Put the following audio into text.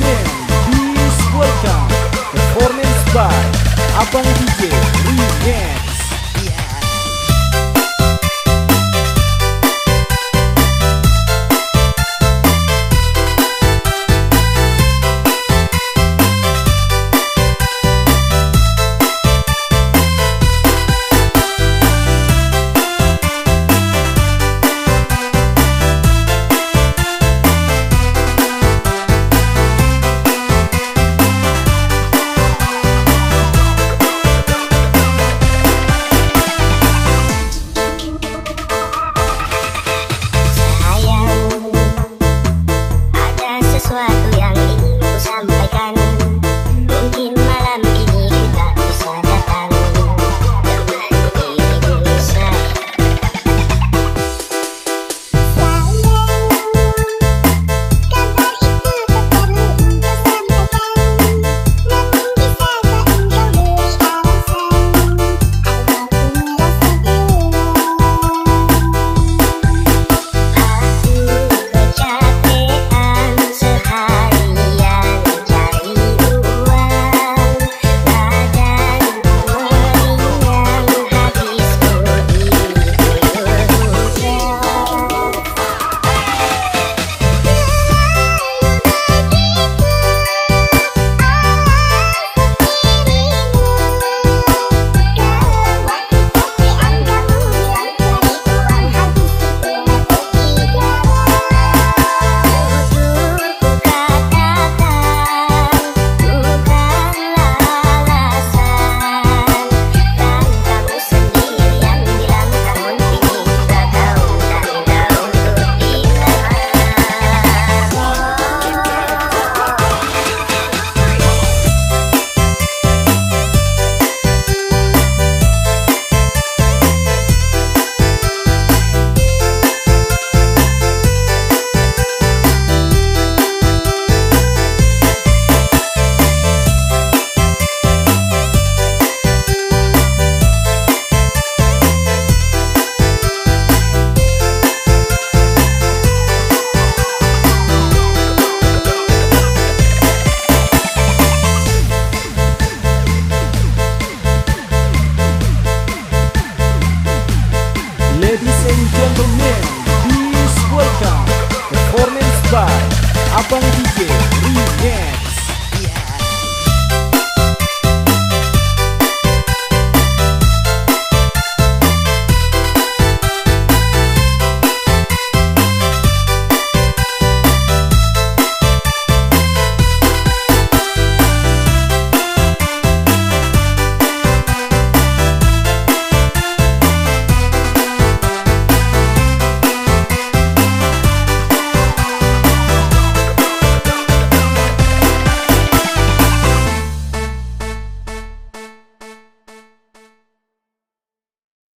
Please is Welcome, performance by Abang DJ Rian.